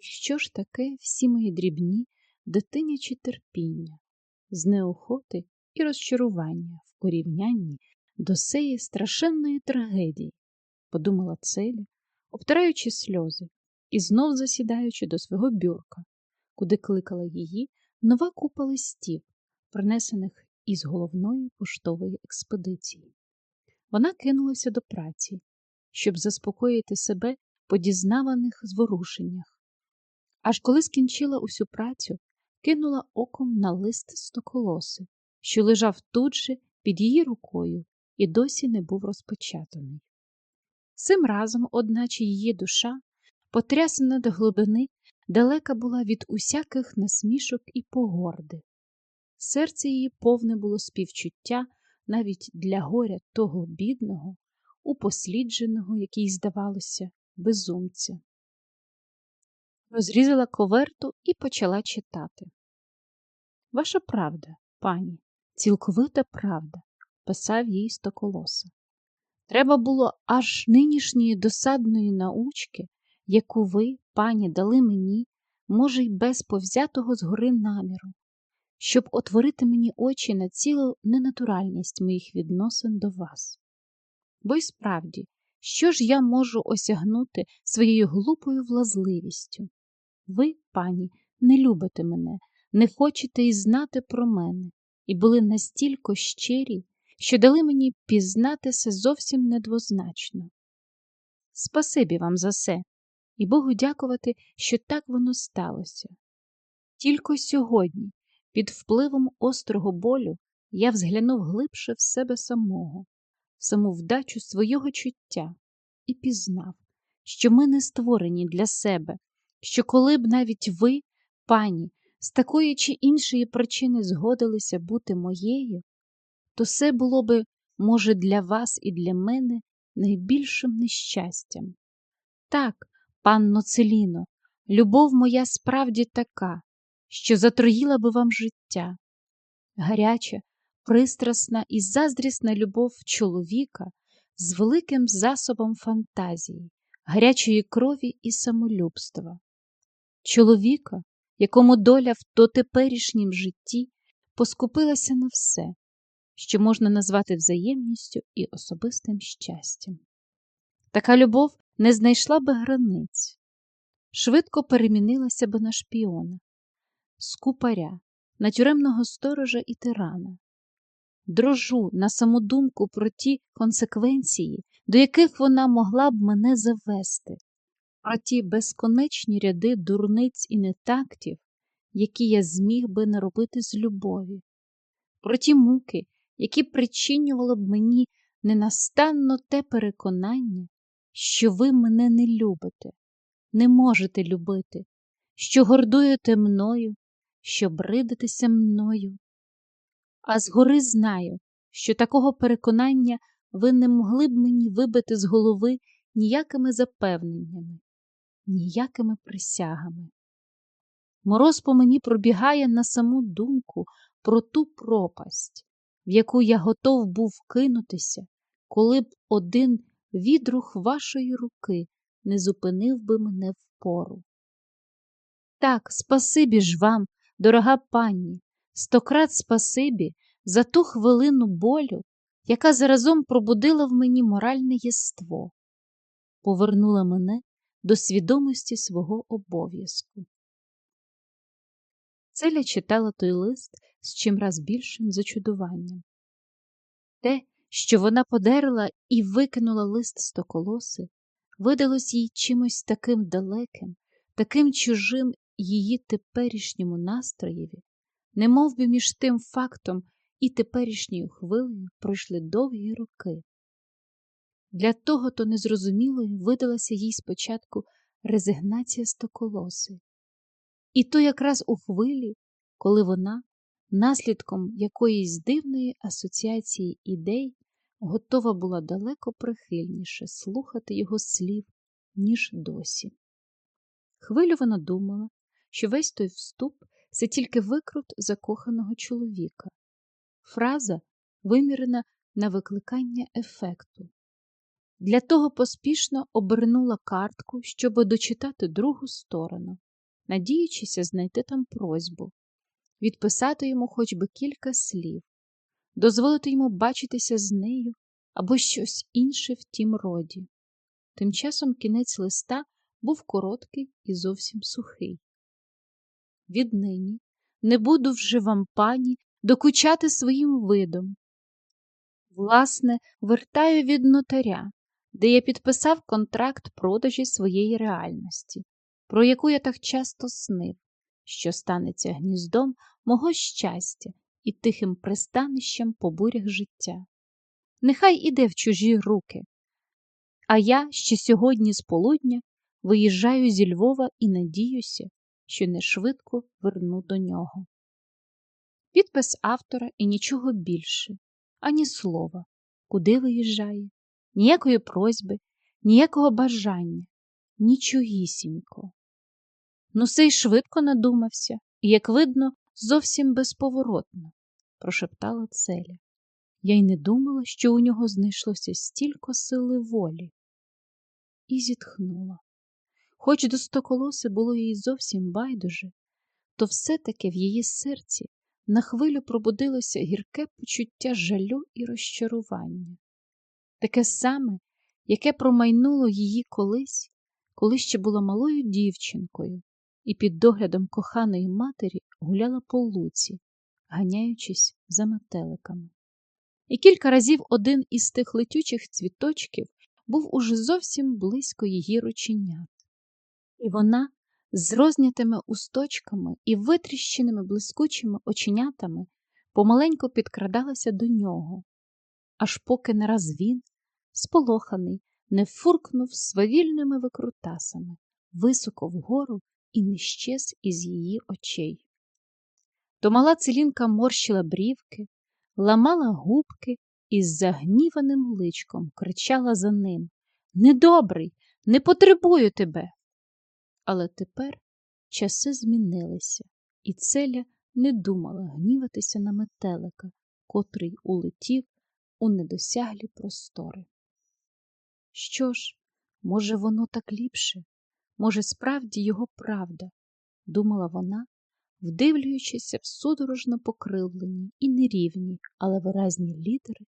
Що ж таке всі мої дрібні дитинячі терпіння, з неохоти і розчарування в порівнянні до сеї страшенної трагедії, подумала Целя, обтираючи сльози і знов засідаючи до свого бюрка, куди кликала її нова купа листів, принесених із головної поштової експедиції. Вона кинулася до праці, щоб заспокоїти себе по дізнаваних зворушеннях. Аж коли скінчила усю працю, кинула оком на лист стоколоси, що лежав тут же під її рукою і досі не був розпечатаний. Цим разом, одначе, її душа, потрясена до глибини, далека була від усяких насмішок і погорди. Серце її повне було співчуття навіть для горя того бідного, упослідженого, який, здавалося, безумця. Розрізала коверту і почала читати. Ваша правда, пані, цілковита правда, писав їй стоколоса. Треба було аж нинішньої досадної научки, яку ви, пані, дали мені, може, й без повзятого згори наміру, щоб отворити мені очі на цілу ненатуральність моїх відносин до вас. Бо й справді, що ж я можу осягнути своєю глупою влазливістю? Ви, пані, не любите мене, не хочете й знати про мене, і були настільки щирі, що дали мені пізнатися зовсім недвозначно. Спасибі вам за все, і Богу дякувати, що так воно сталося. Тільки сьогодні, під впливом острого болю, я взглянув глибше в себе самого, в саму вдачу свого чуття і пізнав, що ми не створені для себе, що коли б навіть ви, пані, з такої чи іншої причини згодилися бути моєю, то це було би, може, для вас і для мене найбільшим нещастям. Так, панно Целіно, любов моя справді така, що затроїла би вам життя. Гаряча, пристрасна і заздрісна любов чоловіка з великим засобом фантазії, гарячої крові і самолюбства. Чоловіка, якому доля в дотеперішнім житті поскупилася на все, що можна назвати взаємністю і особистим щастям. Така любов не знайшла би границь, швидко перемінилася би на шпіона, скупаря, на тюремного сторожа і тирана. Дрожу на саму думку про ті консеквенції, до яких вона могла б мене завести, про ті безконечні ряди дурниць і нетактів, які я зміг би наробити з любові, про ті муки, які причинювало б мені ненастанно те переконання, що ви мене не любите, не можете любити, що гордуєте мною, що бридитеся мною. А згори знаю, що такого переконання ви не могли б мені вибити з голови ніякими запевненнями, ніякими присягами. Мороз по мені пробігає на саму думку про ту пропасть, в яку я готов був кинутися, коли б один відрух вашої руки не зупинив би мене впору. Так, спасибі ж вам, дорога пані, стократ спасибі за ту хвилину болю, яка заразом пробудила в мені моральне єство, повернула мене до свідомості свого обов'язку. Целя читала той лист з чимраз більшим зачудуванням. Те, що вона подерла і викинула лист стоколоси, видалось їй чимось таким далеким, таким чужим її теперішньому настроєві, не мов би між тим фактом і теперішньою хвилею пройшли довгі роки. Для того то незрозумілою видалася їй спочатку резигнація стоколоси. І то якраз у хвилі, коли вона, наслідком якоїсь дивної асоціації ідей, готова була далеко прихильніше слухати його слів, ніж досі. Хвилю вона думала, що весь той вступ це тільки викрут закоханого чоловіка, фраза вимірена на викликання ефекту. Для того поспішно обернула картку, щоб дочитати другу сторону, надіючися знайти там просьбу, відписати йому хоч би кілька слів, дозволити йому бачитися з нею або щось інше в тім роді. Тим часом кінець листа був короткий і зовсім сухий. Віднині не буду вже вам, пані, докучати своїм видом. Власне, вертаю від нотаря, де я підписав контракт продажі своєї реальності, про яку я так часто снив, що станеться гніздом мого щастя і тихим пристанищем по бурях життя. Нехай іде в чужі руки. А я ще сьогодні з полудня виїжджаю зі Львова і надіюся, що не швидко верну до нього. Підпис автора і нічого більше, ані слова, куди виїжджає, ніякої просьби, ніякого бажання, нічогісінько. Ну, сей швидко надумався і, як видно, зовсім безповоротно, прошептала Целя. Я й не думала, що у нього знайшлося стільки сили волі. І зітхнула. Хоч до стоколоси було їй зовсім байдуже, то все-таки в її серці на хвилю пробудилося гірке почуття жалю і розчарування, таке саме, яке промайнуло її колись, коли ще була малою дівчинкою і під доглядом коханої матері гуляла по луці, ганяючись за метеликами. І кілька разів один із тих летючих цвіточків був уже зовсім близько її рученят. І вона з рознятими усточками і витріщеними блискучими оченятами помаленько підкрадалася до нього, аж поки не раз він, сполоханий, не фуркнув свавільними викрутасами високо вгору і не щез із її очей. То мала целінка морщила брівки, ламала губки і з загніваним личком кричала за ним Недобрий, не потребую тебе. Але тепер часи змінилися, і Целя не думала гніватися на метелика, котрий улетів у недосяглі простори. Що ж, може, воно так ліпше, може, справді його правда, думала вона, вдивлюючися в судорожно покривлені і нерівні, але виразні літери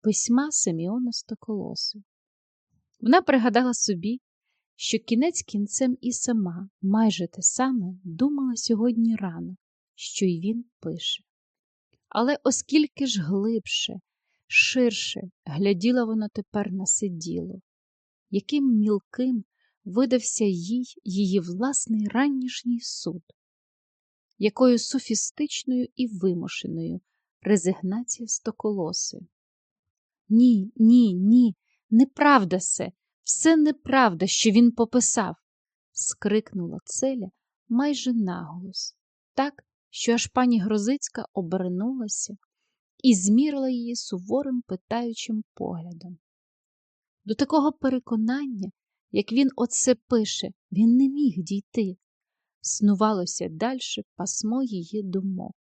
письма Семіона Стоколоси. Вона пригадала собі, що кінець кінцем і сама майже те саме думала сьогодні рано, що й він пише. Але оскільки ж глибше, ширше гляділа вона тепер на сиділо, яким мілким видався їй її власний ранішній суд, якою софістичною і вимушеною резигнація стоколоси. Ні, ні, ні, неправда се, все неправда, що він пописав, скрикнула Целя майже наголос, так, що аж пані Грозицька обернулася і змірила її суворим питаючим поглядом. До такого переконання, як він оце пише, він не міг дійти, снувалося дальше пасмо її думок.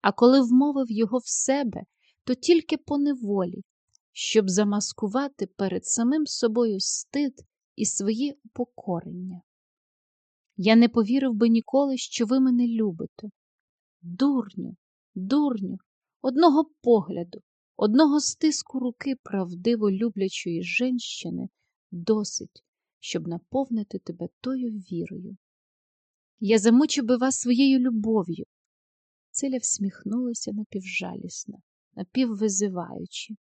А коли вмовив його в себе, то тільки по неволі, щоб замаскувати перед самим собою стид і своє упокорення. Я не повірив би ніколи, що ви мене любите. Дурню, дурню, одного погляду, одного стиску руки правдиво люблячої женщини досить, щоб наповнити тебе тою вірою. Я замучив би вас своєю любов'ю. Циля всміхнулася напівжалісно, напіввизиваючи.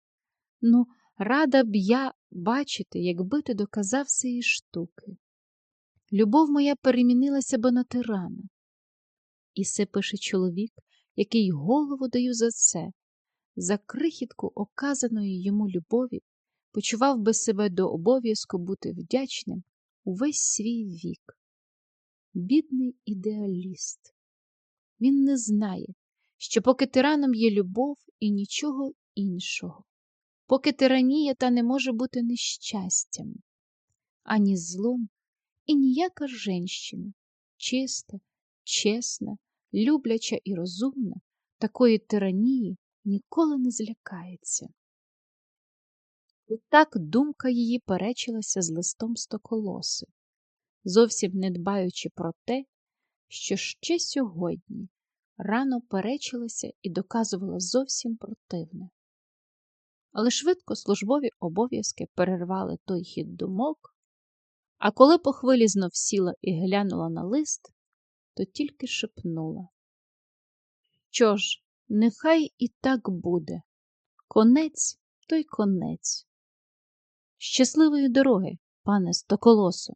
Ну, рада б я бачити, якби ти доказав цієї штуки. Любов моя перемінилася би на тирана. І це пише чоловік, який голову даю за це, за крихітку оказаної йому любові, почував би себе до обов'язку бути вдячним увесь свій вік. Бідний ідеаліст. Він не знає, що поки тираном є любов і нічого іншого поки тиранія та не може бути нещастям, ані злом і ніяка женщина, чиста, чесна, любляча і розумна, такої тиранії ніколи не злякається. І так думка її перечилася з листом стоколоси, зовсім не дбаючи про те, що ще сьогодні рано перечилася і доказувала зовсім противне. Але швидко службові обов'язки перервали той хід думок, а коли по хвилі знов сіла і глянула на лист, то тільки шепнула. Що ж, нехай і так буде. Конець той конець. Щасливої дороги, пане Стоколосо.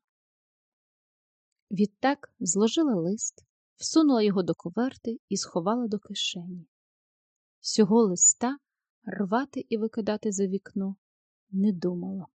Відтак зложила лист, всунула його до коверти і сховала до кишені. Сього листа рвати і викидати за вікно не думала.